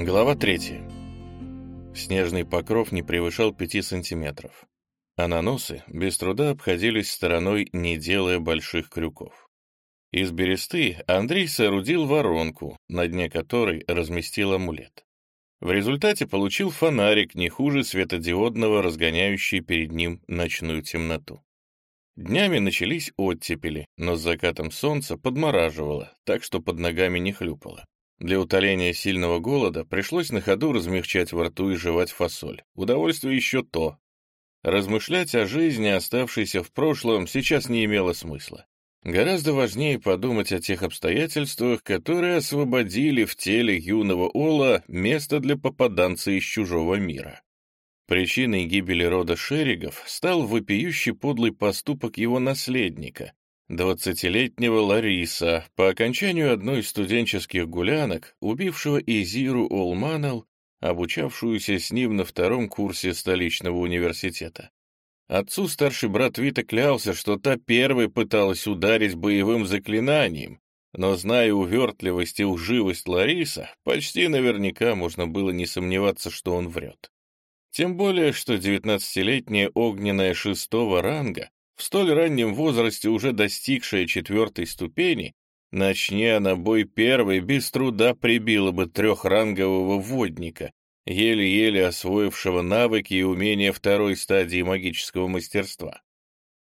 Глава 3. Снежный покров не превышал 5 сантиметров, а наносы без труда обходились стороной, не делая больших крюков. Из бересты Андрей соорудил воронку, на дне которой разместил амулет. В результате получил фонарик не хуже светодиодного, разгоняющий перед ним ночную темноту. Днями начались оттепели, но с закатом солнца подмораживало, так что под ногами не хлюпало. Для утоления сильного голода пришлось на ходу размягчать во рту и жевать фасоль. Удовольствие еще то. Размышлять о жизни, оставшейся в прошлом, сейчас не имело смысла. Гораздо важнее подумать о тех обстоятельствах, которые освободили в теле юного Ола место для попаданца из чужого мира. Причиной гибели рода Шеригов стал вопиющий подлый поступок его наследника, Двадцатилетнего Лариса, по окончанию одной из студенческих гулянок, убившего Изиру Олманел, обучавшуюся с ним на втором курсе столичного университета. Отцу старший брат Вита клялся, что та первой пыталась ударить боевым заклинанием, но, зная увертливость и уживость Лариса, почти наверняка можно было не сомневаться, что он врет. Тем более, что девятнадцатилетняя огненная шестого ранга в столь раннем возрасте, уже достигшая четвертой ступени, начни она бой первой, без труда прибила бы трехрангового водника, еле-еле освоившего навыки и умения второй стадии магического мастерства.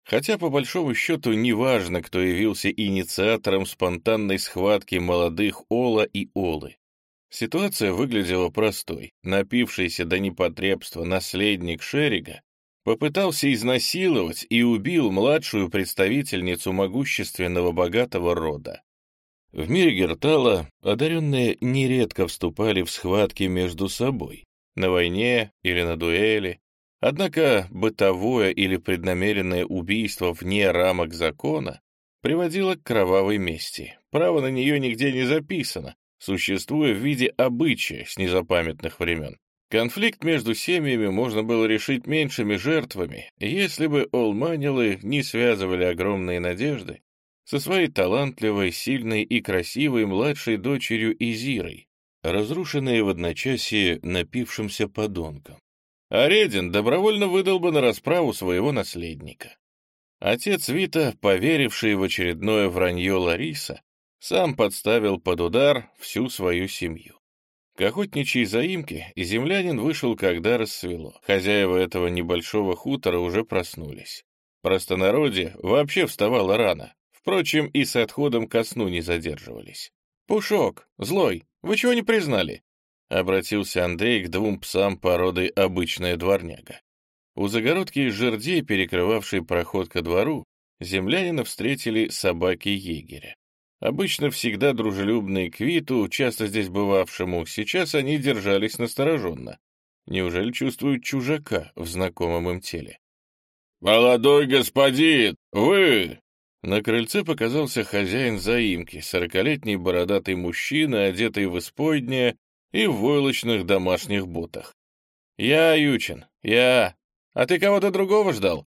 Хотя, по большому счету, неважно, кто явился инициатором спонтанной схватки молодых Ола и Олы. Ситуация выглядела простой. Напившийся до непотребства наследник Шерига попытался изнасиловать и убил младшую представительницу могущественного богатого рода. В мире Гертала одаренные нередко вступали в схватки между собой, на войне или на дуэли, однако бытовое или преднамеренное убийство вне рамок закона приводило к кровавой мести. Право на нее нигде не записано, существуя в виде обычая с незапамятных времен. Конфликт между семьями можно было решить меньшими жертвами, если бы Олманилы не связывали огромные надежды со своей талантливой, сильной и красивой младшей дочерью Изирой, разрушенной в одночасье напившимся подонком. А Редин добровольно выдал бы на расправу своего наследника. Отец Вита, поверивший в очередное вранье Лариса, сам подставил под удар всю свою семью. К охотничьей заимке землянин вышел, когда рассвело. Хозяева этого небольшого хутора уже проснулись. Простонародье вообще вставало рано. Впрочем, и с отходом ко сну не задерживались. «Пушок, злой, вы чего не признали?» — обратился Андрей к двум псам породы обычная дворняга. У загородки из жердей, перекрывавшей проход ко двору, землянина встретили собаки егеря. Обычно всегда дружелюбные к Виту, часто здесь бывавшему, сейчас они держались настороженно. Неужели чувствуют чужака в знакомом им теле? «Молодой господин, вы!» На крыльце показался хозяин заимки, сорокалетний бородатый мужчина, одетый в исподнее и в войлочных домашних ботах. «Я, Ючин, я. А ты кого-то другого ждал?»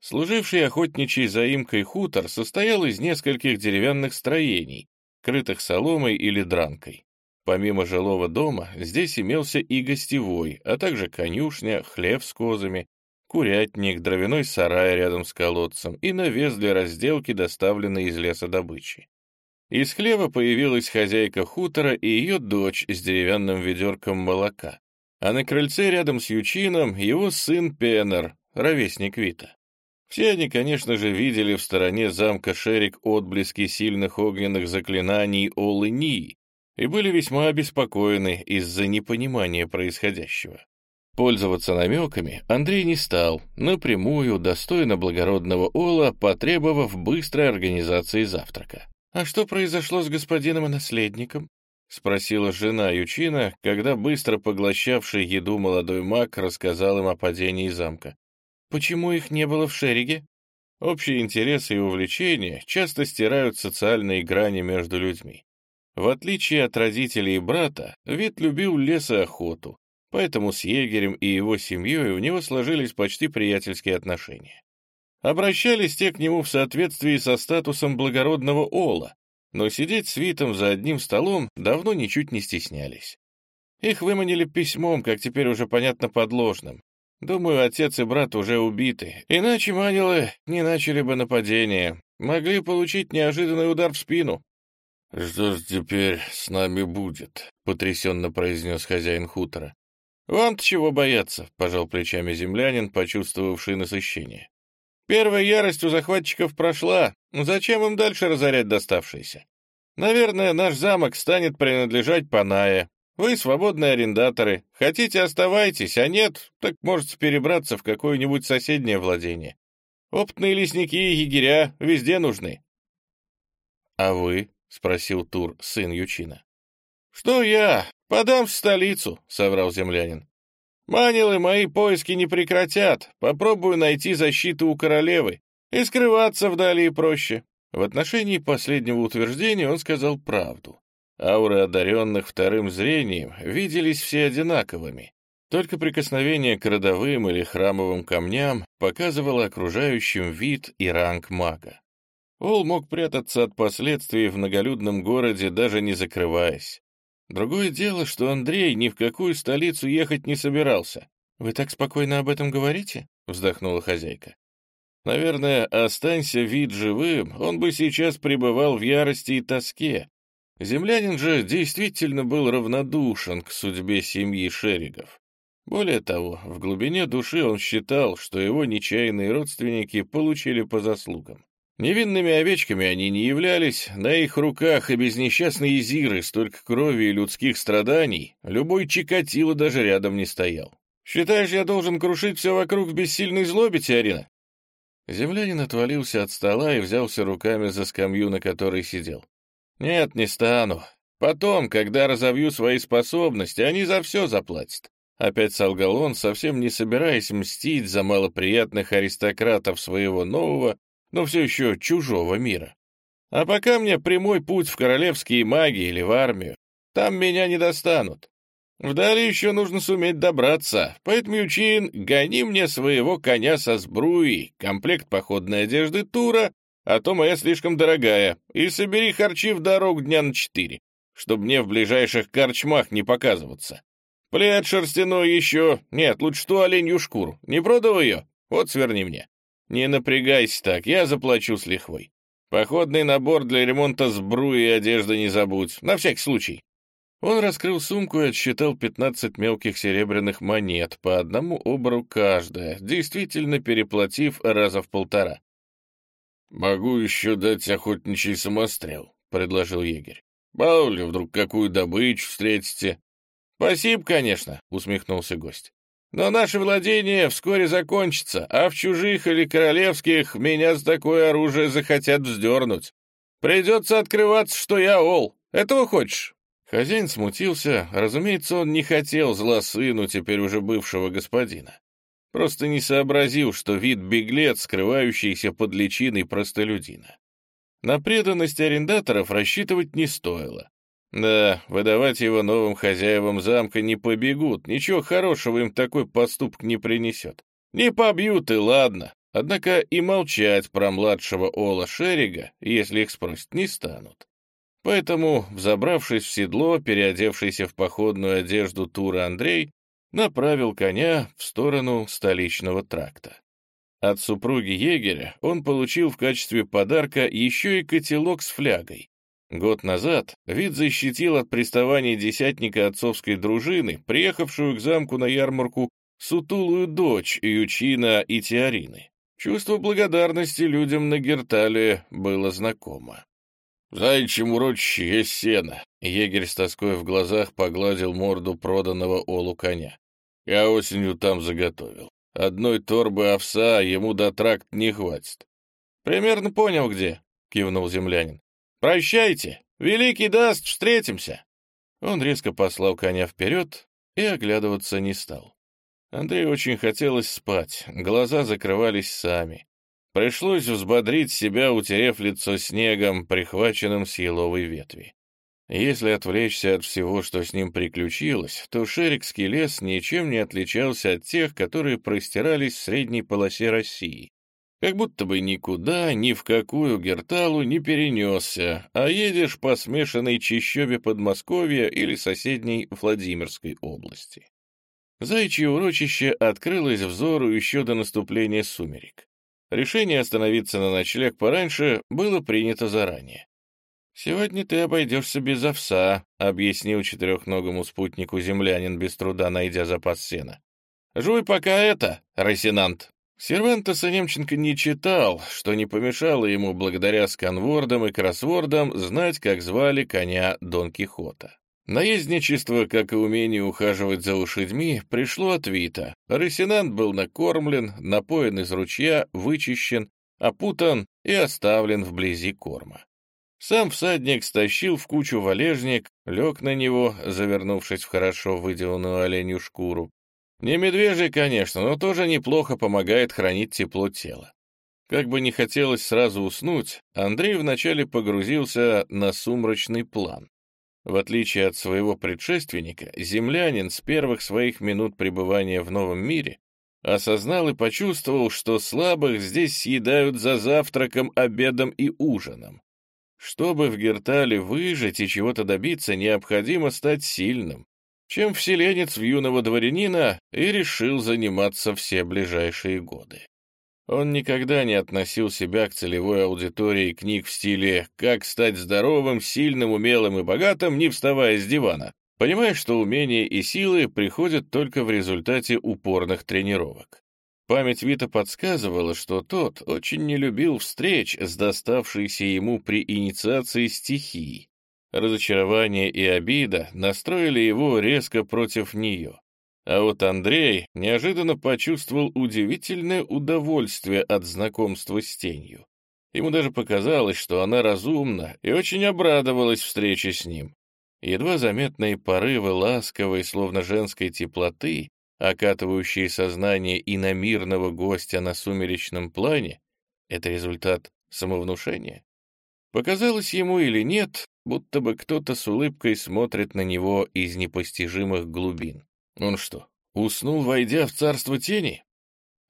Служивший охотничьей заимкой хутор состоял из нескольких деревянных строений, крытых соломой или дранкой. Помимо жилого дома, здесь имелся и гостевой, а также конюшня, хлев с козами, курятник, дровяной сарай рядом с колодцем и навес для разделки, доставленной из леса добычи. Из хлева появилась хозяйка хутора и ее дочь с деревянным ведерком молока, а на крыльце рядом с Ючином его сын Пеннер, ровесник Вита. Все они, конечно же, видели в стороне замка Шерик отблески сильных огненных заклинаний Олы Нии и были весьма обеспокоены из-за непонимания происходящего. Пользоваться намеками Андрей не стал, напрямую, достойно благородного Ола, потребовав быстрой организации завтрака. «А что произошло с господином и наследником?» — спросила жена Ючина, когда быстро поглощавший еду молодой маг рассказал им о падении замка. Почему их не было в Шериге? Общие интересы и увлечения часто стирают социальные грани между людьми. В отличие от родителей и брата, Вит любил лес и охоту, поэтому с егерем и его семьей у него сложились почти приятельские отношения. Обращались те к нему в соответствии со статусом благородного Ола, но сидеть с Витом за одним столом давно ничуть не стеснялись. Их выманили письмом, как теперь уже понятно, подложным. Думаю, отец и брат уже убиты, иначе манилы не начали бы нападение. Могли получить неожиданный удар в спину. «Что ж теперь с нами будет?» — потрясенно произнес хозяин хутора. «Вам-то чего бояться?» — пожал плечами землянин, почувствовавший насыщение. «Первая ярость у захватчиков прошла. Зачем им дальше разорять доставшиеся? Наверное, наш замок станет принадлежать Панае. Вы свободные арендаторы. Хотите, оставайтесь, а нет, так можете перебраться в какое-нибудь соседнее владение. Опытные лесники и егеря везде нужны». «А вы?» — спросил Тур, сын Ючина. «Что я? Подам в столицу», — соврал землянин. «Манилы мои поиски не прекратят. Попробую найти защиту у королевы. И скрываться вдали проще». В отношении последнего утверждения он сказал правду. Ауры одаренных вторым зрением виделись все одинаковыми. Только прикосновение к родовым или храмовым камням показывало окружающим вид и ранг мага. Ол мог прятаться от последствий в многолюдном городе, даже не закрываясь. Другое дело, что Андрей ни в какую столицу ехать не собирался. «Вы так спокойно об этом говорите?» — вздохнула хозяйка. «Наверное, останься вид живым, он бы сейчас пребывал в ярости и тоске. Землянин же действительно был равнодушен к судьбе семьи Шеригов. Более того, в глубине души он считал, что его нечаянные родственники получили по заслугам. Невинными овечками они не являлись, на их руках и без несчастной Изиры столько крови и людских страданий, любой Чикатило даже рядом не стоял. «Считаешь, я должен крушить все вокруг в бессильной злобе, Теорина?» Землянин отвалился от стола и взялся руками за скамью, на которой сидел. «Нет, не стану. Потом, когда разовью свои способности, они за все заплатят». Опять солгал он, совсем не собираясь мстить за малоприятных аристократов своего нового но все еще чужого мира. А пока мне прямой путь в королевские маги или в армию. Там меня не достанут. Вдали еще нужно суметь добраться, поэтому, Ючин, гони мне своего коня со сбруей, комплект походной одежды Тура, а то моя слишком дорогая, и собери харчи в дорогу дня на четыре, чтобы мне в ближайших корчмах не показываться. Плед шерстяной еще... Нет, лучше ту оленью шкуру. Не продал ее? Вот сверни мне. «Не напрягайся так, я заплачу с лихвой. Походный набор для ремонта сбруи и одежды не забудь, на всякий случай». Он раскрыл сумку и отсчитал 15 мелких серебряных монет, по одному обору каждая, действительно переплатив раза в полтора. «Могу еще дать охотничий самострел», — предложил егерь. «Мало вдруг какую добычу встретите». «Спасибо, конечно», — усмехнулся гость. Но наше владение вскоре закончится, а в чужих или королевских меня с такое оружие захотят вздернуть. Придется открываться, что я ол. Этого хочешь?» Хозяин смутился. Разумеется, он не хотел зла сыну теперь уже бывшего господина. Просто не сообразил, что вид беглец, скрывающийся под личиной простолюдина. На преданность арендаторов рассчитывать не стоило. Да, выдавать его новым хозяевам замка не побегут, ничего хорошего им такой поступок не принесет. Не побьют и ладно, однако и молчать про младшего Ола Шерига, если их спросят, не станут. Поэтому, взобравшись в седло, переодевшийся в походную одежду Тура Андрей, направил коня в сторону столичного тракта. От супруги егеря он получил в качестве подарка еще и котелок с флягой, Год назад вид защитил от приставания десятника отцовской дружины, приехавшую к замку на ярмарку сутулую дочь Ючина и Теорины. Чувство благодарности людям на Гертале было знакомо. «Зайчьим урочище есть сено», — егерь с тоской в глазах погладил морду проданного олу коня. «Я осенью там заготовил. Одной торбы овса ему до тракт не хватит». «Примерно понял, где», — кивнул землянин. «Прощайте! Великий даст, встретимся!» Он резко послал коня вперед и оглядываться не стал. Андрею очень хотелось спать, глаза закрывались сами. Пришлось взбодрить себя, утерев лицо снегом, прихваченным с еловой ветви. Если отвлечься от всего, что с ним приключилось, то Шерикский лес ничем не отличался от тех, которые простирались в средней полосе России. Как будто бы никуда, ни в какую Герталу не перенесся, а едешь по смешанной чищобе Подмосковья или соседней Владимирской области. Заячье урочище открылось взору еще до наступления сумерек. Решение остановиться на ночлег пораньше было принято заранее. «Сегодня ты обойдешься без овса», — объяснил четырехногому спутнику землянин, без труда найдя запас сена. «Жуй пока это, Росинант». Сервантеса Немченко не читал, что не помешало ему благодаря сканвордам и кроссвордам знать, как звали коня Дон Кихота. Наездничество, как и умение ухаживать за лошадьми, пришло от Вита. Росинант был накормлен, напоен из ручья, вычищен, опутан и оставлен вблизи корма. Сам всадник стащил в кучу валежник, лег на него, завернувшись в хорошо выделанную оленью шкуру. Не медвежий, конечно, но тоже неплохо помогает хранить тепло тела. Как бы не хотелось сразу уснуть, Андрей вначале погрузился на сумрачный план. В отличие от своего предшественника, землянин с первых своих минут пребывания в новом мире осознал и почувствовал, что слабых здесь съедают за завтраком, обедом и ужином. Чтобы в Гертале выжить и чего-то добиться, необходимо стать сильным, чем вселенец в юного дворянина и решил заниматься все ближайшие годы. Он никогда не относил себя к целевой аудитории книг в стиле «Как стать здоровым, сильным, умелым и богатым, не вставая с дивана», понимая, что умения и силы приходят только в результате упорных тренировок. Память Вита подсказывала, что тот очень не любил встреч с доставшейся ему при инициации стихией, Разочарование и обида настроили его резко против нее. А вот Андрей неожиданно почувствовал удивительное удовольствие от знакомства с тенью. Ему даже показалось, что она разумна, и очень обрадовалась встрече с ним. Едва заметные порывы ласковой, словно женской теплоты, окатывающие сознание иномирного гостя на сумеречном плане, это результат самовнушения. Показалось ему или нет, будто бы кто-то с улыбкой смотрит на него из непостижимых глубин. Он что, уснул, войдя в царство тени?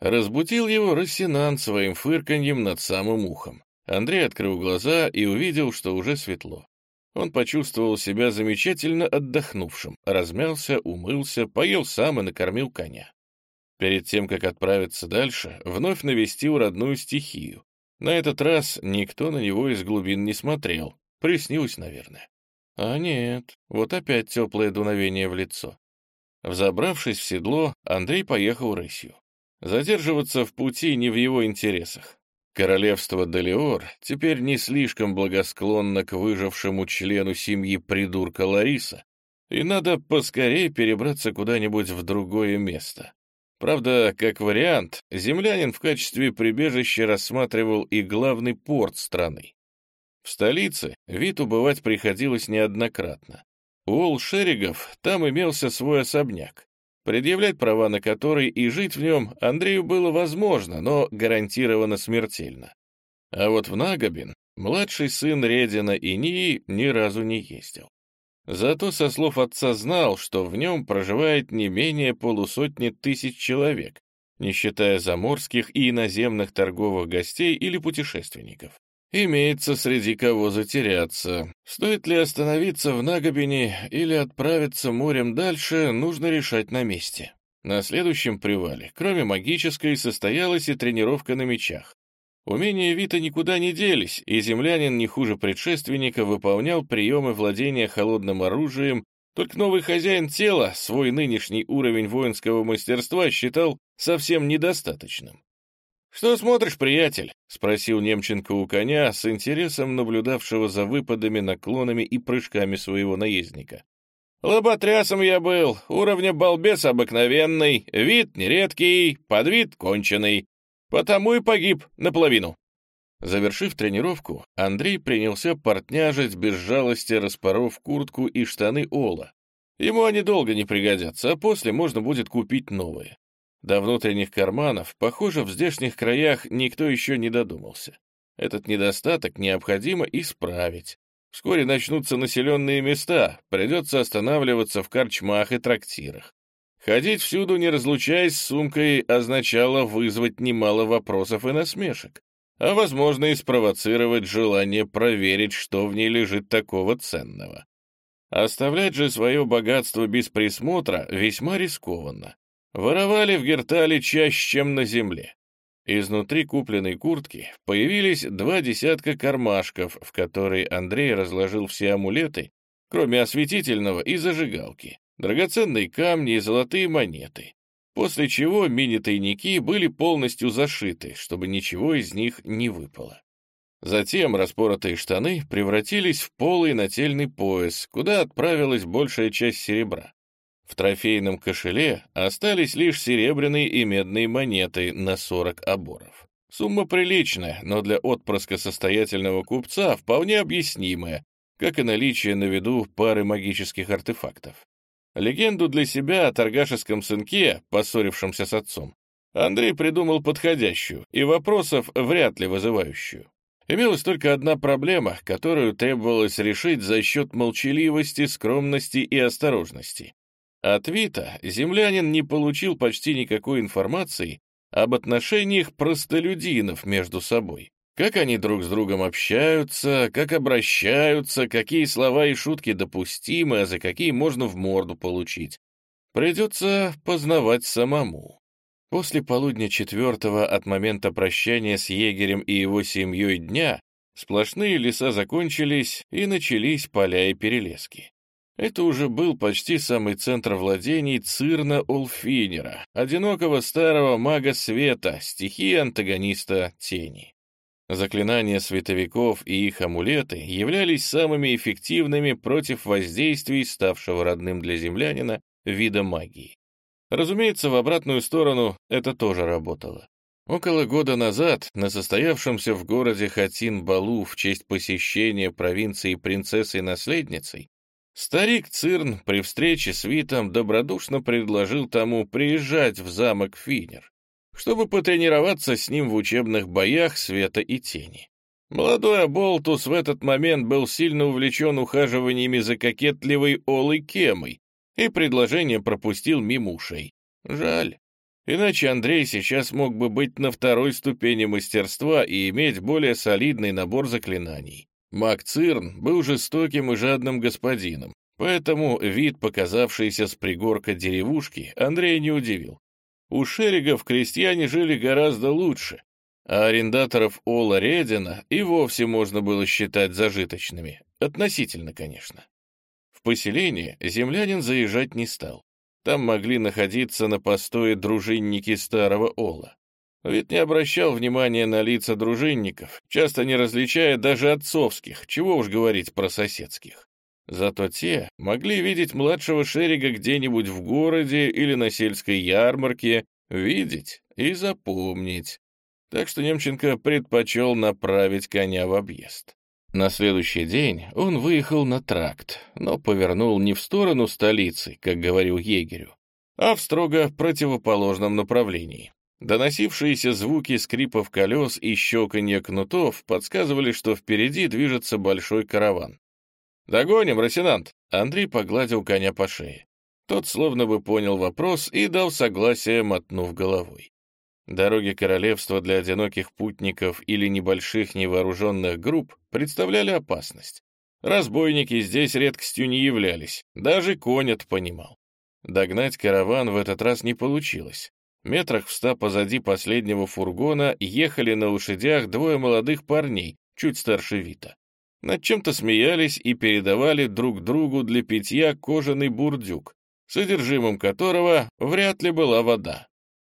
Разбудил его Рассенант своим фырканьем над самым ухом. Андрей открыл глаза и увидел, что уже светло. Он почувствовал себя замечательно отдохнувшим, размялся, умылся, поел сам и накормил коня. Перед тем, как отправиться дальше, вновь навестил родную стихию. На этот раз никто на него из глубин не смотрел, Приснилось, наверное. А нет, вот опять теплое дуновение в лицо. Взобравшись в седло, Андрей поехал рысью. Задерживаться в пути не в его интересах. Королевство Далиор теперь не слишком благосклонно к выжившему члену семьи придурка Лариса, и надо поскорее перебраться куда-нибудь в другое место. Правда, как вариант, землянин в качестве прибежища рассматривал и главный порт страны. В столице вид убывать приходилось неоднократно. У Олшеригов там имелся свой особняк, предъявлять права на который и жить в нем Андрею было возможно, но гарантированно смертельно. А вот в Нагобин младший сын Редина и Нии ни разу не ездил. Зато со слов отца знал, что в нем проживает не менее полусотни тысяч человек, не считая заморских и иноземных торговых гостей или путешественников. Имеется среди кого затеряться. Стоит ли остановиться в Нагобине или отправиться морем дальше, нужно решать на месте. На следующем привале, кроме магической, состоялась и тренировка на мечах. Умения Вита никуда не делись, и землянин не хуже предшественника выполнял приемы владения холодным оружием, только новый хозяин тела свой нынешний уровень воинского мастерства считал совсем недостаточным. «Что смотришь, приятель?» — спросил Немченко у коня, с интересом наблюдавшего за выпадами, наклонами и прыжками своего наездника. «Лоботрясом я был, уровня балбес обыкновенный, вид нередкий, подвид конченый, потому и погиб наполовину». Завершив тренировку, Андрей принялся портняжить без жалости, распоров куртку и штаны Ола. Ему они долго не пригодятся, а после можно будет купить новые. До внутренних карманов, похоже, в здешних краях никто еще не додумался. Этот недостаток необходимо исправить. Вскоре начнутся населенные места, придется останавливаться в корчмах и трактирах. Ходить всюду, не разлучаясь с сумкой, означало вызвать немало вопросов и насмешек, а, возможно, и спровоцировать желание проверить, что в ней лежит такого ценного. Оставлять же свое богатство без присмотра весьма рискованно. Воровали в Гертале чаще, чем на земле. Изнутри купленной куртки появились два десятка кармашков, в которые Андрей разложил все амулеты, кроме осветительного и зажигалки, драгоценные камни и золотые монеты, после чего мини-тайники были полностью зашиты, чтобы ничего из них не выпало. Затем распоротые штаны превратились в полый нательный пояс, куда отправилась большая часть серебра. В трофейном кошеле остались лишь серебряные и медные монеты на 40 оборов. Сумма приличная, но для отпрыска состоятельного купца вполне объяснимая, как и наличие на виду пары магических артефактов. Легенду для себя о торгашеском сынке, поссорившемся с отцом, Андрей придумал подходящую и вопросов вряд ли вызывающую. Имелась только одна проблема, которую требовалось решить за счет молчаливости, скромности и осторожности. От Вита землянин не получил почти никакой информации об отношениях простолюдинов между собой. Как они друг с другом общаются, как обращаются, какие слова и шутки допустимы, а за какие можно в морду получить. Придется познавать самому. После полудня четвертого от момента прощания с егерем и его семьей дня сплошные леса закончились и начались поля и перелески. Это уже был почти самый центр владений Цирна Улфинера, одинокого старого мага света, стихии антагониста тени. Заклинания световиков и их амулеты являлись самыми эффективными против воздействий ставшего родным для землянина вида магии. Разумеется, в обратную сторону это тоже работало. Около года назад на состоявшемся в городе Хатин-Балу в честь посещения провинции принцессой-наследницей Старик Цирн при встрече с Витом добродушно предложил тому приезжать в замок Финер, чтобы потренироваться с ним в учебных боях света и тени. Молодой Аболтус в этот момент был сильно увлечен ухаживаниями за кокетливой Олой Кемой и предложение пропустил мимо ушей. Жаль. Иначе Андрей сейчас мог бы быть на второй ступени мастерства и иметь более солидный набор заклинаний. Мак Цирн был жестоким и жадным господином, поэтому вид, показавшийся с пригорка деревушки, Андрея не удивил. У Шеригов крестьяне жили гораздо лучше, а арендаторов Ола Редина и вовсе можно было считать зажиточными, относительно, конечно. В поселение землянин заезжать не стал. Там могли находиться на постое дружинники старого Ола. Вид не обращал внимания на лица дружинников, часто не различая даже отцовских, чего уж говорить про соседских. Зато те могли видеть младшего Шерига где-нибудь в городе или на сельской ярмарке, видеть и запомнить. Так что Немченко предпочел направить коня в объезд. На следующий день он выехал на тракт, но повернул не в сторону столицы, как говорил егерю, а в строго противоположном направлении. Доносившиеся звуки скрипов колес и щелканья кнутов подсказывали, что впереди движется большой караван. «Догоним, Росинант!» Андрей погладил коня по шее. Тот словно бы понял вопрос и дал согласие, мотнув головой. Дороги королевства для одиноких путников или небольших невооруженных групп представляли опасность. Разбойники здесь редкостью не являлись, даже конь это понимал. Догнать караван в этот раз не получилось. Метрах в ста позади последнего фургона ехали на лошадях двое молодых парней, чуть старше Вита. Над чем-то смеялись и передавали друг другу для питья кожаный бурдюк, содержимым которого вряд ли была вода.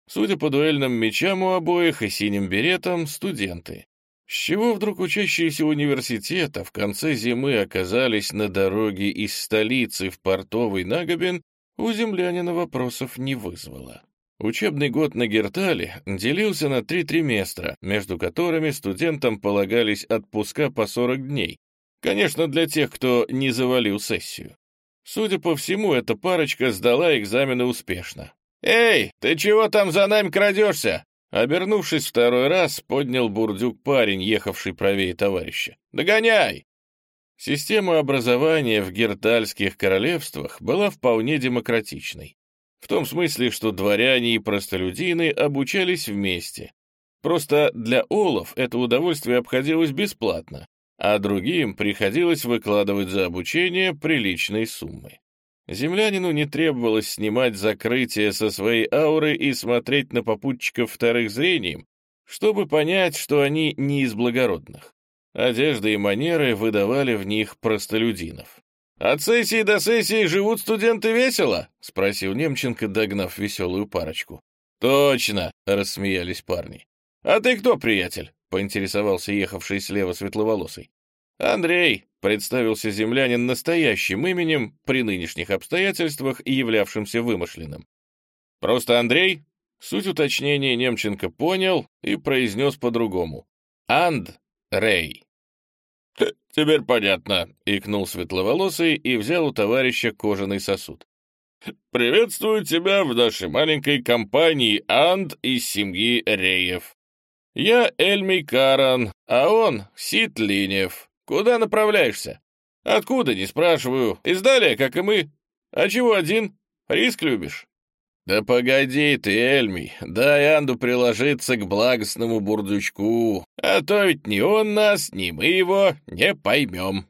Судя по дуэльным мечам у обоих и синим беретам, студенты. С чего вдруг учащиеся университета в конце зимы оказались на дороге из столицы в портовый Нагобин, у землянина вопросов не вызвало. Учебный год на Гертале делился на три триместра, между которыми студентам полагались отпуска по 40 дней. Конечно, для тех, кто не завалил сессию. Судя по всему, эта парочка сдала экзамены успешно. «Эй, ты чего там за нами крадешься?» Обернувшись второй раз, поднял бурдюк парень, ехавший правее товарища. «Догоняй!» Система образования в гертальских королевствах была вполне демократичной. В том смысле, что дворяне и простолюдины обучались вместе. Просто для олов это удовольствие обходилось бесплатно, а другим приходилось выкладывать за обучение приличные суммы. Землянину не требовалось снимать закрытие со своей ауры и смотреть на попутчиков вторых зрением, чтобы понять, что они не из благородных. Одежда и манеры выдавали в них простолюдинов. «От сессии до сессии живут студенты весело?» — спросил Немченко, догнав веселую парочку. «Точно!» — рассмеялись парни. «А ты кто, приятель?» — поинтересовался ехавший слева светловолосый. «Андрей», — представился землянин настоящим именем при нынешних обстоятельствах и являвшимся вымышленным. «Просто Андрей?» Суть уточнения Немченко понял и произнес по-другому. «Анд Рей». «Теперь понятно», — икнул светловолосый и взял у товарища кожаный сосуд. «Приветствую тебя в нашей маленькой компании Анд из семьи Реев. Я Эльмий Каран, а он Сит Линев. Куда направляешься? Откуда, не спрашиваю. Издалия, как и мы. А чего один? Риск любишь?» «Да погоди ты, Эльмий, дай Анду приложиться к благостному бурдючку, а то ведь ни он нас, ни мы его не поймем».